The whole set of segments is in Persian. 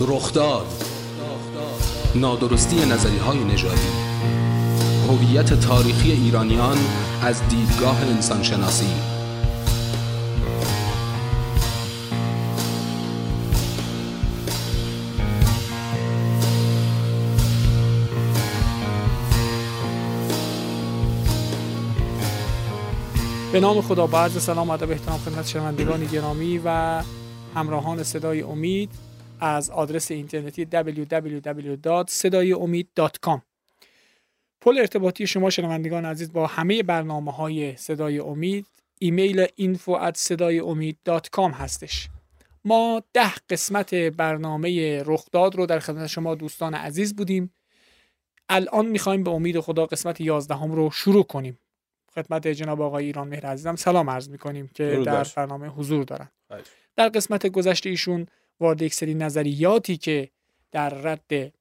رخداد نادرستی نظری های نژادی. هویت تاریخی ایرانیان از دیدگاه انسانشناسی. به نام خدا با عرض سلام ادب احترام خدمت شنوندگان گرامی و همراهان صدای امید. از آدرس اینترنتی www.sedayiomid.com پل ارتباطی شما شنوندگان عزیز با همه برنامه های صدای امید ایمیل info at هستش. ما ده قسمت برنامه رخداد رو در خدمت شما دوستان عزیز بودیم. الان می‌خوایم به امید خدا قسمت 11 هم رو شروع کنیم. خدمت جناب آقای ایران مهر عزیزم سلام عرض می‌کنیم که در برنامه حضور دارن. در قسمت گذشته ایشون وارد یک سری نظریاتی که در رد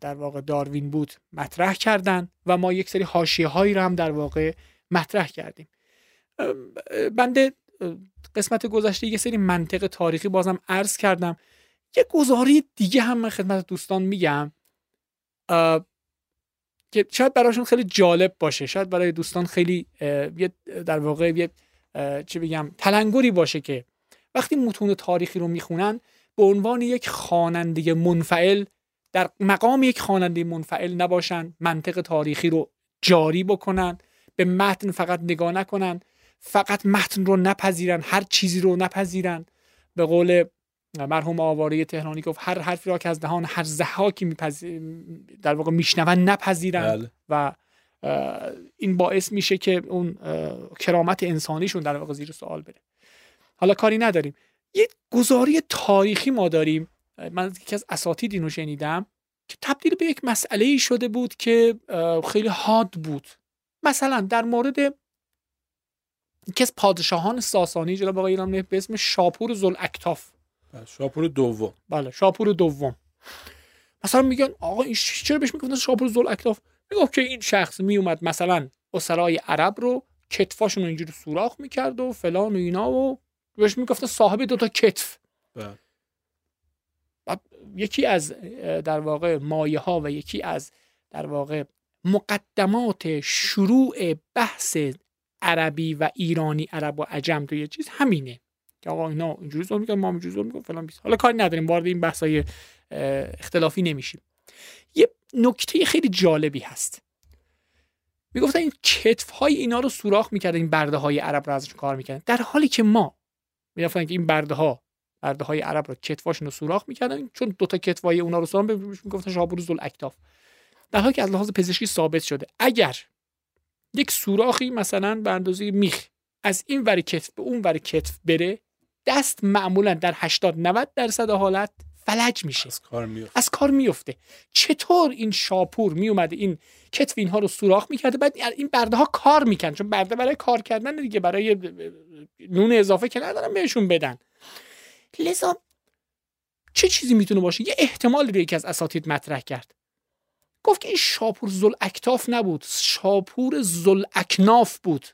در واقع داروین بود مطرح کردن و ما یک سری حاشیه هایی رو هم در واقع مطرح کردیم. بنده قسمت گذشته یک سری منطق تاریخی بازم عرض کردم. یک گزاری دیگه هم من خدمت دوستان میگم که شاید براشون خیلی جالب باشه. شاید برای دوستان خیلی در واقع یه چی بگم تلنگری باشه که وقتی متون تاریخی رو می‌خونن به عنوان یک خواننده منفعل در مقام یک خواننده منفعل نباشن منطق تاریخی رو جاری بکنن به متن فقط نگاه نکنن فقط متن رو نپذیرن هر چیزی رو نپذیرن به قول مرحوم آواره تهرانی گفت هر حرفی را که از دهان هر زحاکی در واقع میشنون نپذیرن بله. و این باعث میشه که اون کرامت انسانیشون در واقع زیر سوال بره. حالا کاری نداریم. یه گزاری تاریخی ما داریم. من یکی از اساتید اینو شنیدم که تبدیل به یک مسئله ای شده بود که خیلی حاد بود. مثلا در مورد یکی از پادشاهان ساسانی جناب آقای ایران به اسم شاپور زلاکتاف بله، شاپور دوم. بله شاپور دوم. مثلا میگن آقا این چرا بهش می‌گفتن شاپور زلاکتاف می‌گفت که این شخص میومد مثلا اسرای عرب رو کتفاشون رو اینجوری سوراخ می‌کرد و فلان و اینا و بهش می‌گفتن صاحب دوتا کتف. بله. یکی از در واقع مایه ها و یکی از در واقع مقدمات شروع بحث عربی و ایرانی عرب و عجم تو یه چیز همینه. که آقا اینا اینجوری زور می‌کنن ما اینجوری می‌کنن فلان بیست حالا کاری نداریم وارد این بحث های اختلافی نمیشیم. یه نکته خیلی جالبی هست. می‌گفتن این کتف های اینا رو سوراخ می‌کردن این برده های عرب رو ازش کار می‌کردن. در حالی که ما می‌رفتن که این برده ها برده های عرب رو کتفاشون رو سوراخ می‌کردن چون دوتا کتفای اونا رو سوراخ می‌گفتن شابروز الاکتاف در حالی که از لحاظ پزشکی ثابت شده اگر یک سوراخی مثلا به اندازه میخ از این ور کتف به اون ور کتف بره دست معمولا در 80 90 درصد حالت فلج میشه. از کار میفته از کار میفته چطور این شاپور میومده این کتف اینها رو سوراخ می‌کرده؟ بعد این برده ها کار می‌کنن چون برده برای کار کردن دیگه برای نون اضافه که ندارن بهشون بدن. لذا چه چیزی می‌تونه باشه؟ یه احتمالی رو یکی از اساتید مطرح کرد. گفت که این شاپور زل اکتاف نبود شاپور زل اکناف بود.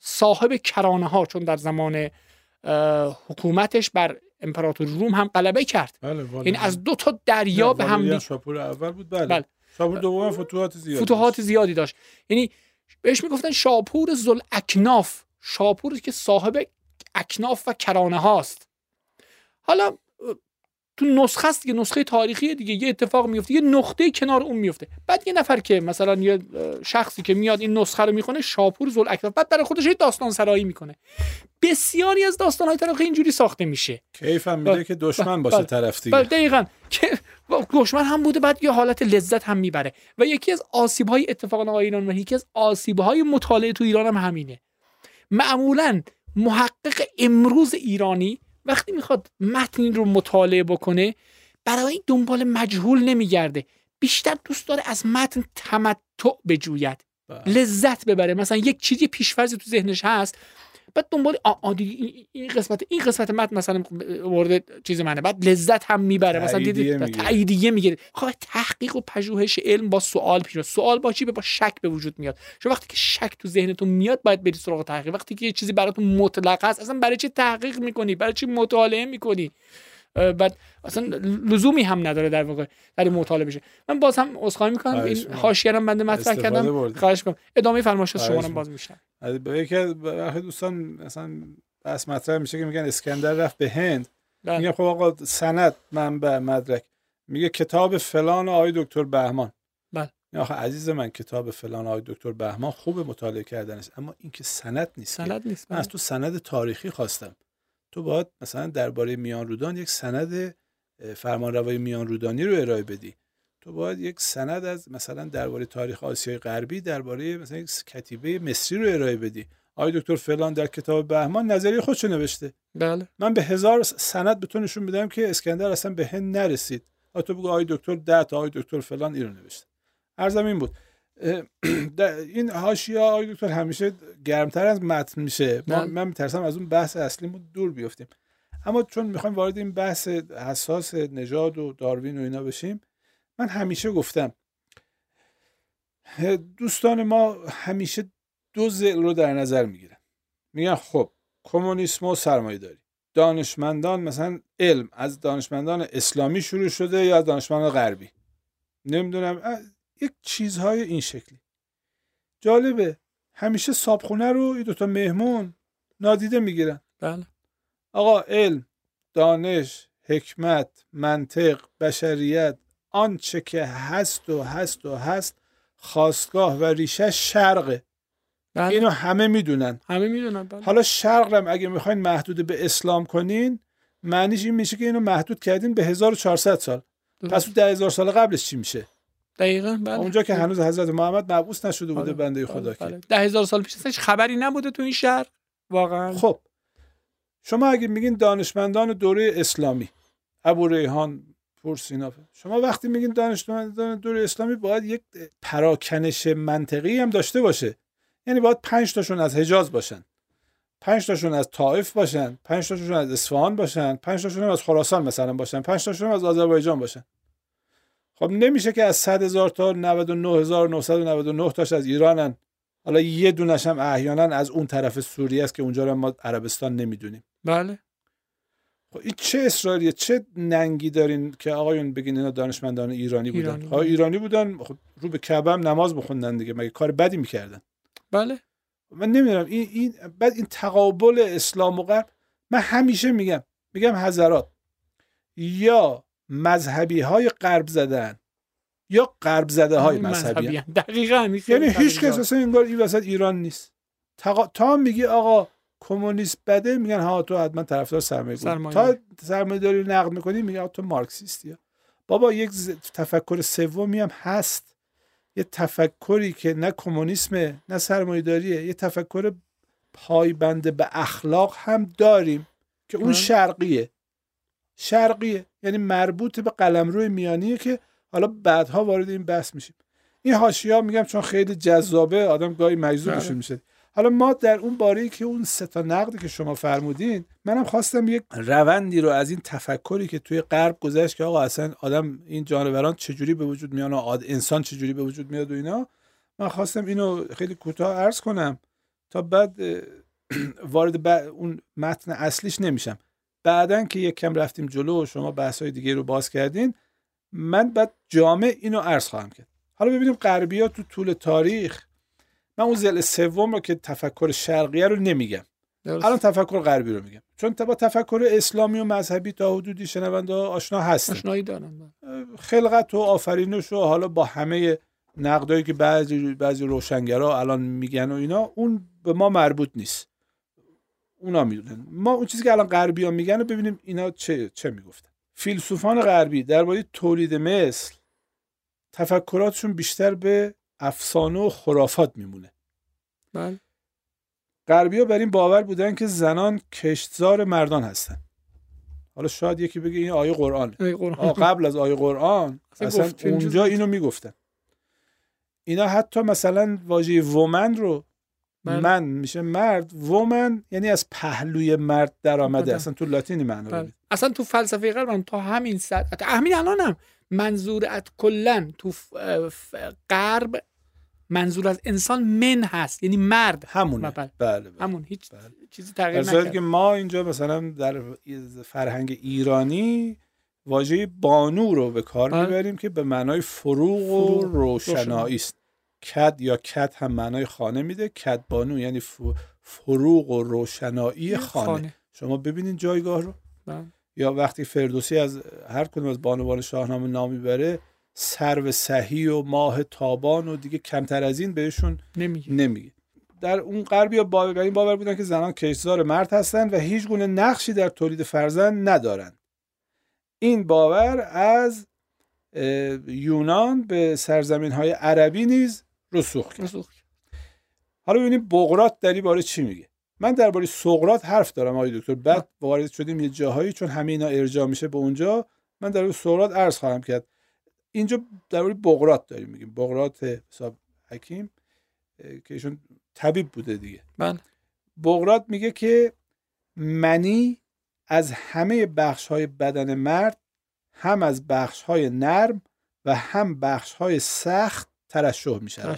صاحب کرانه ها چون در زمان حکومتش بر امپراتور روم هم غلبه کرد. بله این از دو تا دریا به هم شاپور اول بود بله, بله. شاپور دوم فتوحات زیادی فتوحات زیادی داشت. یعنی بهش می‌گفتن شاپور زل اکناف شاپور که صاحب اکناف و کرانه هاست. حالا تو نسخه است که نسخه تاریخی دیگه یه اتفاق میفته یه نقطه کنار اون میفته. بعد یه نفر که مثلا یه شخصی که میاد این نسخه رو می‌خونه شاپور زل اکناف بعد برای خودش یه داستان سرایی می‌کنه. بسیاری از داستان های تاریخی اینجوری ساخته میشه. کیف هم میده که دشمن باشه طرف دیگه. دقیقاً. که دشمن هم بوده بعد یه حالت لذت هم می‌بره. و یکی از آسیب های اتفاقا ایران و یکی از آسیب های مطالعه تو ایران هم همینه. معمولا محقق امروز ایرانی وقتی می‌خواد متن رو مطالعه بکنه برای دنبال مجهول نمیگرده. بیشتر دوست داره از متن تمتع بجوید. بله. لذت ببره. مثلا یک چیزی پیشفرزی تو ذهنش هست بعد دنبال این قسمت این قسمت متن مثلا مورد چیز منه. بعد لذت هم می‌بره. مثلا دیدید تاییدیه می‌گیره. خب تحقیق و پژوهش علم با سوال پیش سوال با چی؟ با شک به وجود میاد. چون وقتی که شک تو ذهنتون میاد باید بری سراغ تحقیق. وقتی که یه چیزی براتون مطلق هست اصلا برای چی تحقیق می‌کنی؟ برای چی مطالعه می‌کنی؟ بعد اصلا لزومی هم نداره در واقع در این مطالعه بشه. من باز هم عذرخواهی می‌کنم. این حاشیه رو بنده مطرح کردم. خواهش کنم ادامه فرمایش شما رو باز میشنم یکی از دوستان مثلا بس مطرح میشه که میگن اسکندر رفت به هند. بله. میگه خب آقا سند منبع مدرک. میگه کتاب فلان آقای دکتر بهمان. بله. آخه عزیز من کتاب فلان آقای دکتر بهمان خوب مطالعه کردن اما این که سند نیست سند نیست. من از بله. تو سند تاریخی خواستم. تو باید مثلا درباره میان رودان یک سند فرمانروای میان رودانی رو ارائه بدی. تو باید یک سند از مثلا درباره تاریخ آسیای غربی درباره مثلا یک کتیبه مصری رو ارائه بدی. آقای دکتر فلان در کتاب بهمان نظریه خودشو نوشته. بله. من به هزار سند به تو نشون میدم که اسکندر اصلا به هند نرسید. تو بگو آقای دکتر ده تا آقای دکتر فلان اینو نوشته. ارزم این بود. این حاشیه آقای دکتر همیشه گرمتر از متن میشه. بله. من میترسم از اون بحث اصلیمون دور بیفتیم. اما چون می‌خوایم وارد این بحث حساس نژاد و داروین و اینا بشیم من همیشه گفتم دوستان ما همیشه دو زل رو در نظر می‌گیرن. میگن خب کمونیسم و سرمایه داری دانشمندان مثلا علم از دانشمندان اسلامی شروع شده یا از دانشمندان غربی؟ نمی‌دونم. یک چیزهای این شکلی. جالبه همیشه صابخونه رو این دوتا مهمون نادیده می‌گیرن. بله. آقا علم دانش حکمت منطق بشریت آنچه که هست و هست و هست خواستگاه و ریشه شرقه. بله. اینو همه می‌دونن. همه می‌دونن بله. حالا شرق هم اگه می‌خواین محدود به اسلام کنین معنیش این میشه که اینو محدود کردین به 1400 سال. پس اون 10000 سال قبلش چی میشه؟ دقیقا بله. اونجا که هنوز حضرت محمد مبعوث نشده بوده بله. بنده خدا بله. که ده هزار سال پیش هیچ خبری نبوده تو این شهر واقعا خب شما اگه میگین دانشمندان دوره اسلامی ابو ریحان پرسینا شما وقتی میگین دانشمندان دوره اسلامی باید یک پراکنش منطقی هم داشته باشه یعنی باید پنج تاشون از حجاز باشن پنج تاشون از طائف باشن پنج تاشون از اصفهان باشن پنج تاشون از خراسان مثلا باشن پنج تاشون از آذربایجان باشن خب نمیشه که از 100 هزار تا 99999 تاش از ایرانن. حالا یه دونش هم احیانا از اون طرف سوریه است که اونجا رو ما عربستان نمی‌دونیم. بله. خب این چه اصراریه؟ چه ننگی دارین که آقایون بگین اینا دانشمندان ایرانی بودن؟ ایرانی, ها ایرانی بودن خب رو به کعبه هم نماز بخوندن دیگه مگه کار بدی می‌کردن؟ بله. من نمی‌دونم این این بعد این تقابل اسلام و غرب من همیشه میگم میگم حضرات یا مذهبی های غرب زدن یا غرب زده های مذهبی. دقیقاً یعنی هیچ کس اصلا انگار این وسط ایران نیست. تقا... تا میگی آقا کمونیست بده میگن ها تو حتما طرفدار سرمایه سرمایه. تا سرمایه داری نقد می‌کنی میگن تو مارکسیستی بابا یک تفکر سومی هم هست. یه تفکری که نه کمونیسمه نه سرمایه‌داریه یه تفکر پایبند به اخلاق هم داریم که اون شرقیه. شرقیه. یعنی مربوط به قلمرو میانیه که حالا بعدها وارد این بحث میشیم. این حاشیه میگم چون خیلی جذابه آدم گاهی مجذوبش بله. میشه. حالا ما در اون باره که اون سه تا نقدی که شما فرمودین منم خواستم یک روندی رو از این تفکری که توی غرب گذشت که آقا اصلا آدم این جانوران چجوری به وجود میان و انسان چجوری به وجود میاد و اینا من خواستم اینو خیلی کوتاه عرض کنم تا بعد وارد اون متن اصلیش نمیشم. بعدا که یک کم رفتیم جلو و شما بحث های دیگه رو باز کردین من بعد جامع اینو عرض خواهم کرد. حالا ببینیم غربی ها تو طول تاریخ من اون زل سوم رو که تفکر شرقیه رو نمیگم. الان تفکر غربی رو میگم. چون با تفکر اسلامی و مذهبی تا حدودی شنونده آشنا هست آشنایی دارم خلقت و آفرینش و حالا با همه نقدایی که بعضی بعضی روشنگرا الان میگن و اینا اون به ما مربوط نیست. اونا می‌دونن. ما اون چیزی که الان غربی ها میگن و ببینیم اینا چه چه می‌گفتن. فیلسوفان غربی درباره تولید مثل تفکراتشون بیشتر به افسانه و خرافات میمونه. بله. غربی ها بر این باور بودن که زنان کشتزار مردان هستن. حالا شاید یکی بگه این آیه قرآن. قبل از آیه قرآن اصلا اونجا اینو می‌گفتن. اینا حتی مثلا واژه ومن رو بله. من میشه مرد وومن یعنی از پهلوی مرد در آمده بله. اصلا تو لاتینی معنا بله. اصلا تو فلسفه غرب تا همین ساعت همین الانم منظور ات کلا تو غرب منظور از انسان من هست یعنی مرد همونه بله, بله, بله. همون هیچ بله. چیزی تغییر نکرد که ما اینجا مثلا در فرهنگ ایرانی واژه بانو رو به کار بله. می‌بریم که به معنای فروغ و روشنایی است کد یا کد هم معنای خانه میده کد بانو یعنی فروغ و روشنایی خانه. خانه. شما ببینید جایگاه رو بله. یا وقتی فردوسی از هر کدوم از بانوان شاهنامه نامی بره سرو صحیح و ماه تابان و دیگه کمتر از این بهشون نمیگه نمیگه در اون غربی باور این باور بودن که زنان کشزار مرد هستند و هیچ گونه نقشی در تولید فرزند ندارند این باور از یونان به سرزمین های عربی نیز رسوخ کرد حالا ببینیم بغرات در این باره چی میگه؟ من درباره سقراط حرف دارم آقای دکتر. بعد وارد شدیم یه جاهایی چون همه اینا ارجاع میشه به اونجا. من در سقراط عرض خواهم کرد. اینجا درباره بغرات داریم میگیم. بغرات حساب حکیم که ایشون طبیب بوده دیگه. من بله. بغرات میگه که منی از همه بخش های بدن مرد هم از بخش های نرم و هم بخش های سخت ترشح میشه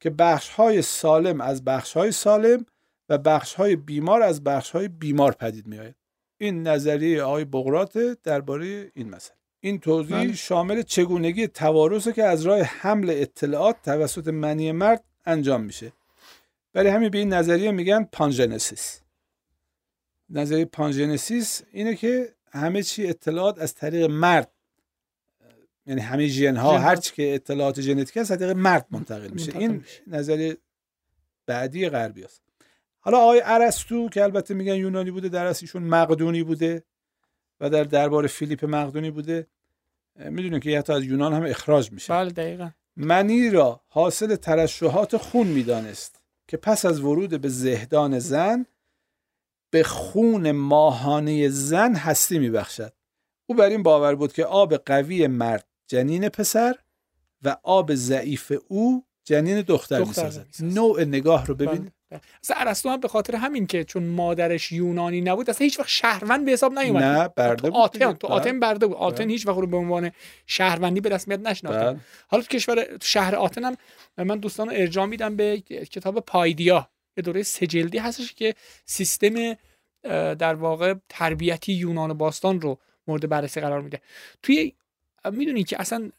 که بخش های سالم از بخش های سالم و بخش های بیمار از بخش های بیمار پدید میآید. این نظریه آقای بغرات درباره این مسئله. این توضیح بله. شامل چگونگی توارث که از راه حمل اطلاعات توسط منی مرد انجام میشه. برای همین به این نظریه میگن pangenesis. نظریه pangenesis اینه که همه چی اطلاعات از طریق مرد یعنی همه ژن ها هر چی که اطلاعات ژنتیک از طریق مرد منتقل میشه. این نظریه بعدی غربی است حالا آقای ارسطو که البته میگن یونانی بوده در ایشون مقدونی بوده و در دربار فیلیپ مقدونی بوده. می‌دونه که حتی از یونان هم اخراج میشه. بله دقیقا. منی را حاصل ترشحات خون می‌دانست که پس از ورود به زهدان زن به خون ماهانه زن هستی میبخشد. او بر این باور بود که آب قوی مرد جنین پسر و آب ضعیف او جنین دختر, دختر می‌سازد. نوع نگاه رو ببین اصلا ارسطو هم به خاطر همین که چون مادرش یونانی نبود اصلا هیچ وقت شهروند به حساب نیومد. نه برده بود آتن تو آتن برده بود. آتن هیچ وقت رو به عنوان شهروندی به رسمیت نشناخت حالا تو کشور تو شهر آتن هم من دوستان رو ارجاع میدم به کتاب پایدیا. یه دوره سجلدی هستش که سیستم در واقع تربیتی یونان باستان رو مورد بررسی قرار میده. توی می‌دونی که اصلا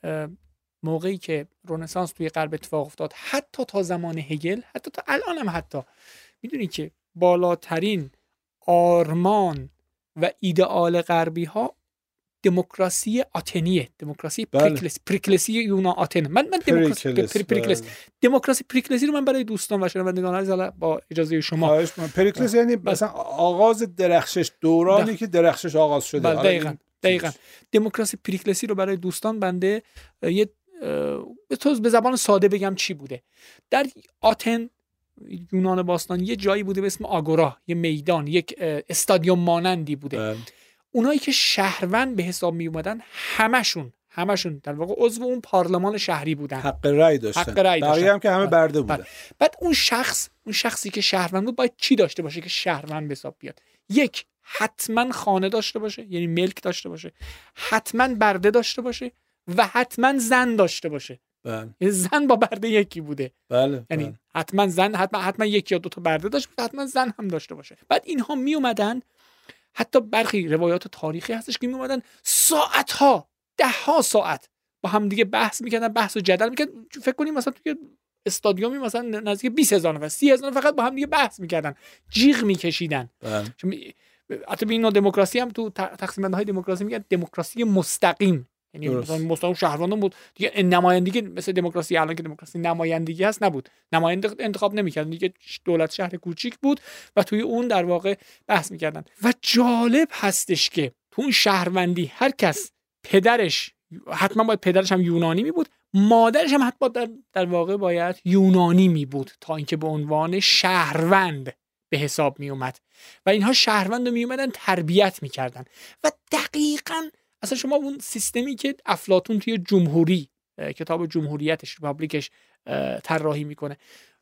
موقعی که رنسانس توی غرب اتفاق افتاد حتی تا زمان هگل حتی تا الان هم حتی می‌دونی که بالاترین آرمان و ایدئال غربی ها دموکراسی آتنیه دموکراسی بله. پریکلس پریکلسی یونا آتن. من من دموکراسی پریکلس بله. دموکراسی پریکلسی رو من برای دوستان و شنوندگان عزیز با اجازه شما. پریکلس یعنی بله. مثلا آغاز درخشش دورانی که درخشش آغاز شده. بله دقیقاً. دقیقاً. دموکراسی پریکلسی رو برای دوستان بنده یه به تو به زبان ساده بگم چی بوده. در آتن یونان باستان یه جایی بوده به اسم آگورا یه میدان یک استادیوم مانندی بوده. بله. اونایی که شهروند به حساب می اومدن همشون همشون در واقع عضو اون پارلمان شهری بودن. حق رأی داشتن. حق رأی داشتن. هم که همه برده بودن. بله. بعد اون شخص اون شخصی که شهروند بود باید چی داشته باشه که شهروند به حساب بیاد؟ یک حتما خانه داشته باشه یعنی ملک داشته باشه حتما برده داشته باشه و حتما زن داشته باشه بله. یعنی زن با برده یکی بوده بله یعنی بله. حتما زن حتما حتما یکی یا دو تا برده داشته حتما زن هم داشته باشه بعد اینها می اومدن حتی برخی روایات تاریخی هستش که می اومدن ساعت ها ده ها ساعت با هم دیگه بحث می‌کردن بحث و جدل می‌کردن فکر کنیم مثلا توی استادیومی مثلا نزدیک 20 هزار نفر 30 هزار فقط با هم دیگه بحث می‌کردن جیغ میکشیدن بله. حتی به این دموکراسی هم تو تقسیم های دموکراسی میگن دموکراسی مستقیم. یعنی مثلا مستقیم شهروندان بود. دیگه نمایندگی مثل دموکراسی الان که دموکراسی نمایندگی هست نبود. نماینده انتخاب نمی‌کردن. دیگه دولت شهر کوچیک بود و توی اون در واقع بحث می‌کردن. و جالب هستش که تو اون شهروندی هر کس پدرش حتما باید پدرش هم یونانی می بود مادرش هم حتما در, در واقع باید یونانی می بود تا اینکه به عنوان شهروند. به حساب می اومد و اینها شهروند رو می اومدن تربیت می‌کردن. و دقیقا اصلا شما اون سیستمی که افلاتون توی جمهوری کتاب جمهوریتش پابلیکش طراحی می‌کنه.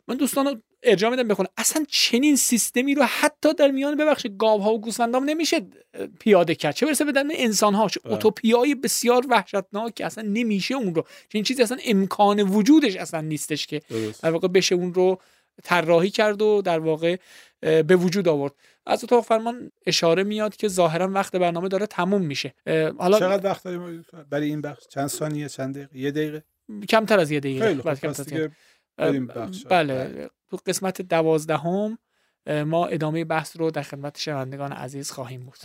من دوستان رو ارجاع میدم بخونه اصلا چنین سیستمی رو حتی در میان ببخش گاوها و گوسفندام نمیشه پیاده کرد. چه برسه به در انسان ها چه اوتوپیای بسیار وحشتناک اصلا نمیشه اون رو. چنین چیزی اصلا امکان وجودش اصلا نیستش که در واقع بشه اون رو طراحی کرد و در واقع به وجود آورد. از اتاق فرمان اشاره میاد که ظاهرا وقت برنامه داره تموم میشه. حالا چقدر وقت داریم برای این بخش؟ چند ثانیه چند دقیقه؟ یه دقیقه؟ کمتر از یه دقیقه. بله, بله. تو قسمت دوازدهم ما ادامه بحث رو در خدمت شنوندگان عزیز خواهیم بود.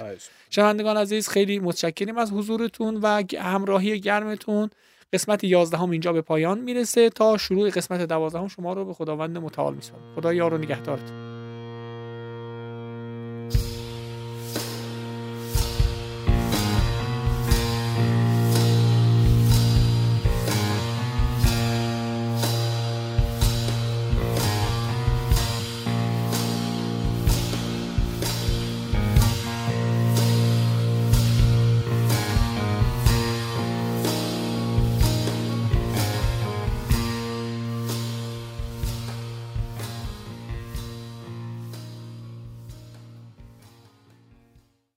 شنوندگان عزیز خیلی متشکریم از حضورتون و همراهی گرمتون. قسمت 11 هم اینجا به پایان می‌رسه. تا شروع قسمت 12 هم شما رو به خداوند متعال میسپارم. خدا یار و نگهدارتون.